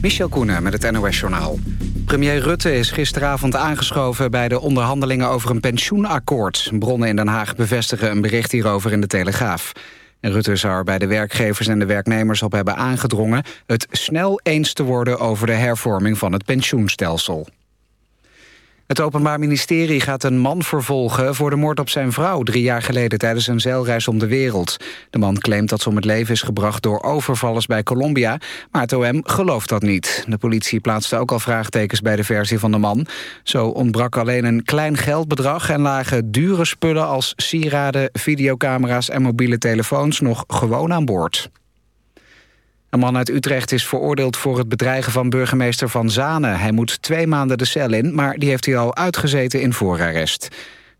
Michel Koenen met het NOS-journaal. Premier Rutte is gisteravond aangeschoven bij de onderhandelingen over een pensioenakkoord. Bronnen in Den Haag bevestigen een bericht hierover in de Telegraaf. En Rutte zou er bij de werkgevers en de werknemers op hebben aangedrongen... het snel eens te worden over de hervorming van het pensioenstelsel. Het Openbaar Ministerie gaat een man vervolgen voor de moord op zijn vrouw... drie jaar geleden tijdens een zeilreis om de wereld. De man claimt dat ze om het leven is gebracht door overvallers bij Colombia... maar het OM gelooft dat niet. De politie plaatste ook al vraagtekens bij de versie van de man. Zo ontbrak alleen een klein geldbedrag... en lagen dure spullen als sieraden, videocamera's en mobiele telefoons... nog gewoon aan boord. Een man uit Utrecht is veroordeeld voor het bedreigen van burgemeester Van Zanen. Hij moet twee maanden de cel in, maar die heeft hij al uitgezeten in voorarrest.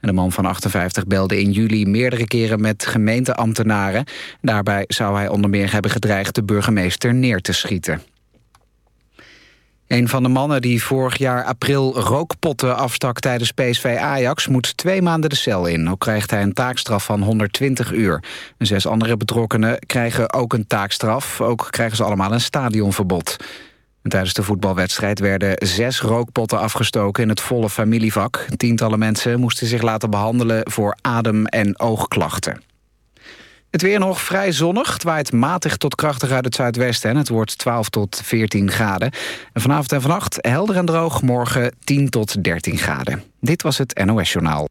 En de man van 58 belde in juli meerdere keren met gemeenteambtenaren. Daarbij zou hij onder meer hebben gedreigd de burgemeester neer te schieten. Een van de mannen die vorig jaar april rookpotten afstak tijdens PSV Ajax... moet twee maanden de cel in. Ook krijgt hij een taakstraf van 120 uur. En zes andere betrokkenen krijgen ook een taakstraf. Ook krijgen ze allemaal een stadionverbod. En tijdens de voetbalwedstrijd werden zes rookpotten afgestoken in het volle familievak. Tientallen mensen moesten zich laten behandelen voor adem- en oogklachten. Het weer nog vrij zonnig. Het waait matig tot krachtig uit het zuidwesten. En het wordt 12 tot 14 graden. En vanavond en vannacht helder en droog. Morgen 10 tot 13 graden. Dit was het NOS Journaal.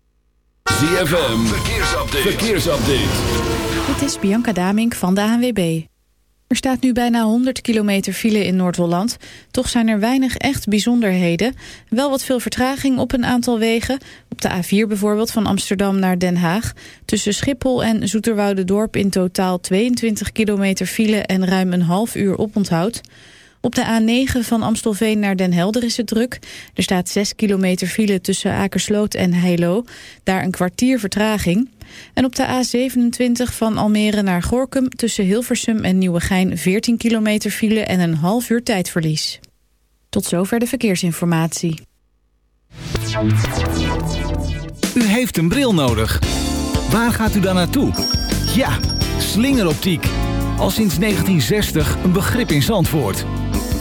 ZFM, verkeersupdate. verkeersupdate. Dit is Bianca Damink van de ANWB. Er staat nu bijna 100 kilometer file in Noord-Holland. Toch zijn er weinig echt bijzonderheden. Wel wat veel vertraging op een aantal wegen. Op de A4 bijvoorbeeld van Amsterdam naar Den Haag. Tussen Schiphol en Zoeterwoude-dorp in totaal 22 kilometer file... en ruim een half uur oponthoud. Op de A9 van Amstelveen naar Den Helder is het druk. Er staat 6 kilometer file tussen Akersloot en Heilo. Daar een kwartier vertraging. En op de A27 van Almere naar Gorkum tussen Hilversum en Nieuwegein 14 kilometer file en een half uur tijdverlies. Tot zover de verkeersinformatie. U heeft een bril nodig. Waar gaat u dan naartoe? Ja, slingeroptiek. Al sinds 1960 een begrip in Zandvoort.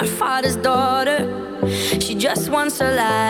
my father's daughter. She just wants a life.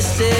this is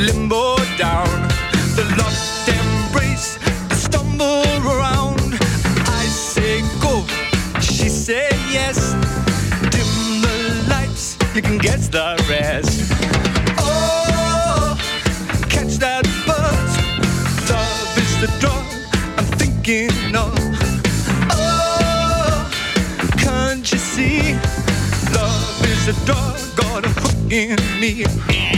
limbo down. The lost embrace, I stumble around. I say go, she say yes. Dim the lights, you can guess the rest. Oh, catch that buzz. Love is the drug I'm thinking of. Oh, can't you see? Love is a dog got a hook in me.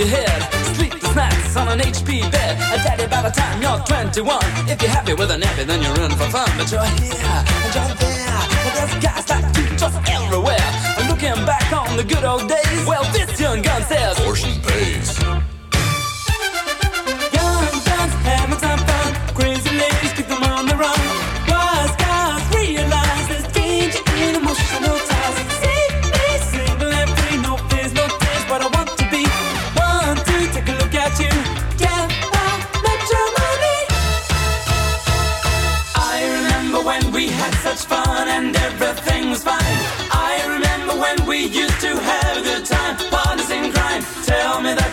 Of your head. Sleepless nights on an HP bed. A daddy by the time you're 21. If you're happy with a nappy, then you're in for fun. But you're here and you're there. Well, there's guys like you just everywhere. And looking back on the good old days,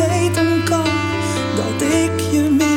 Vergeten kan dat ik je mis.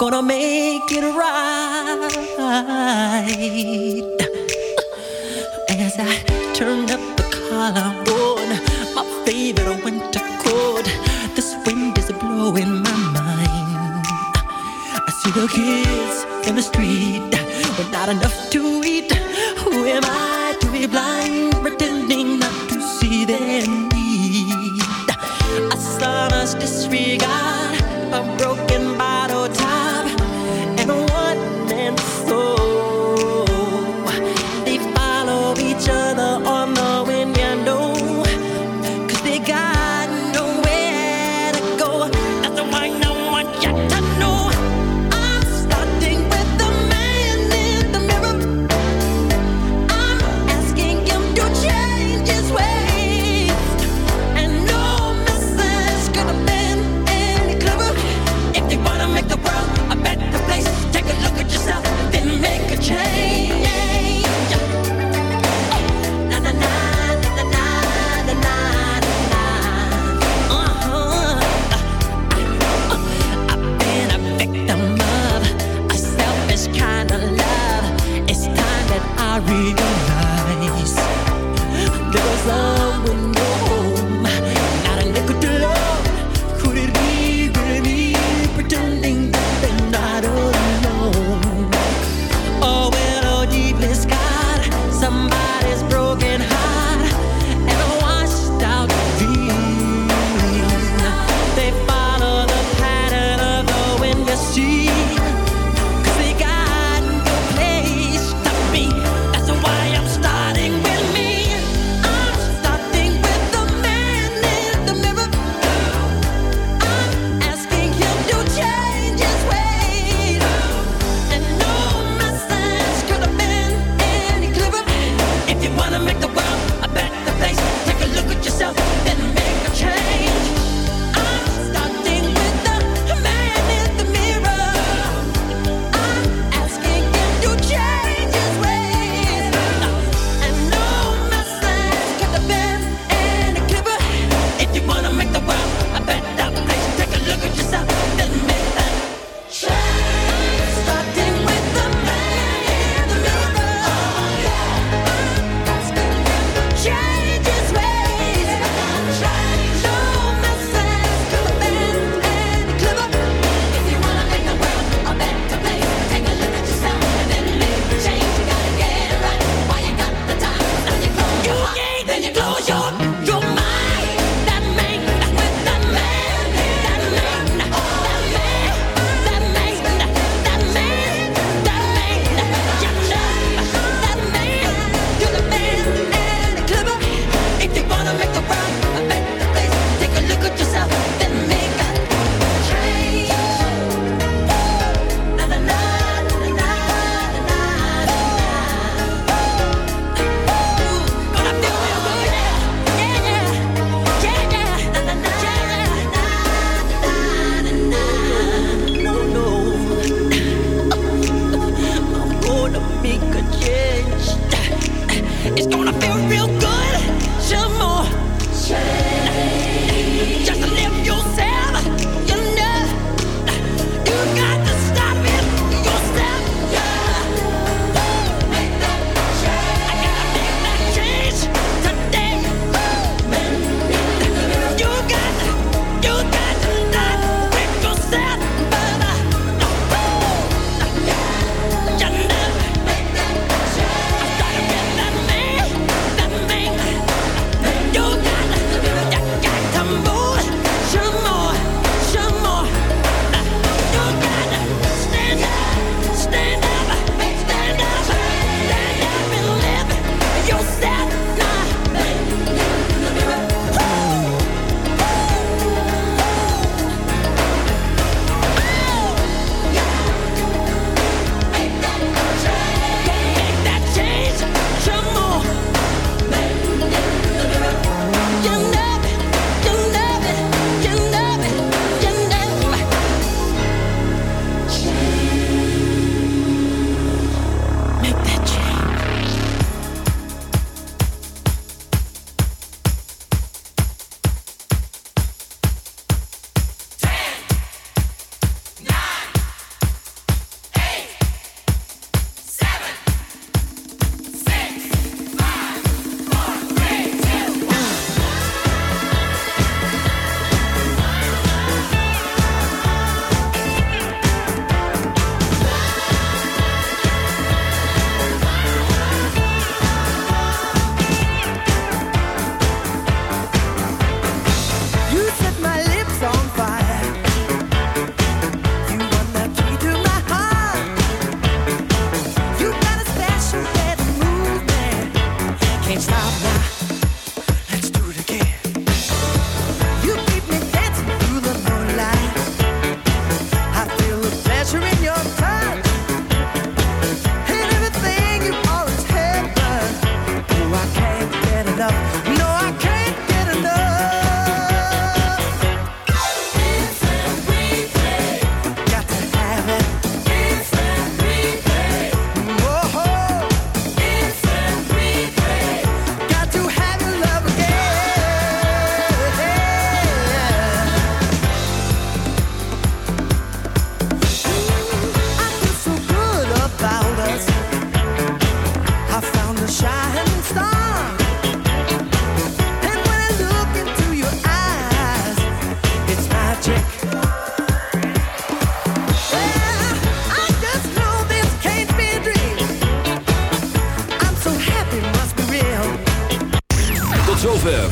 gonna make it right. As I turn up the collar, whoa.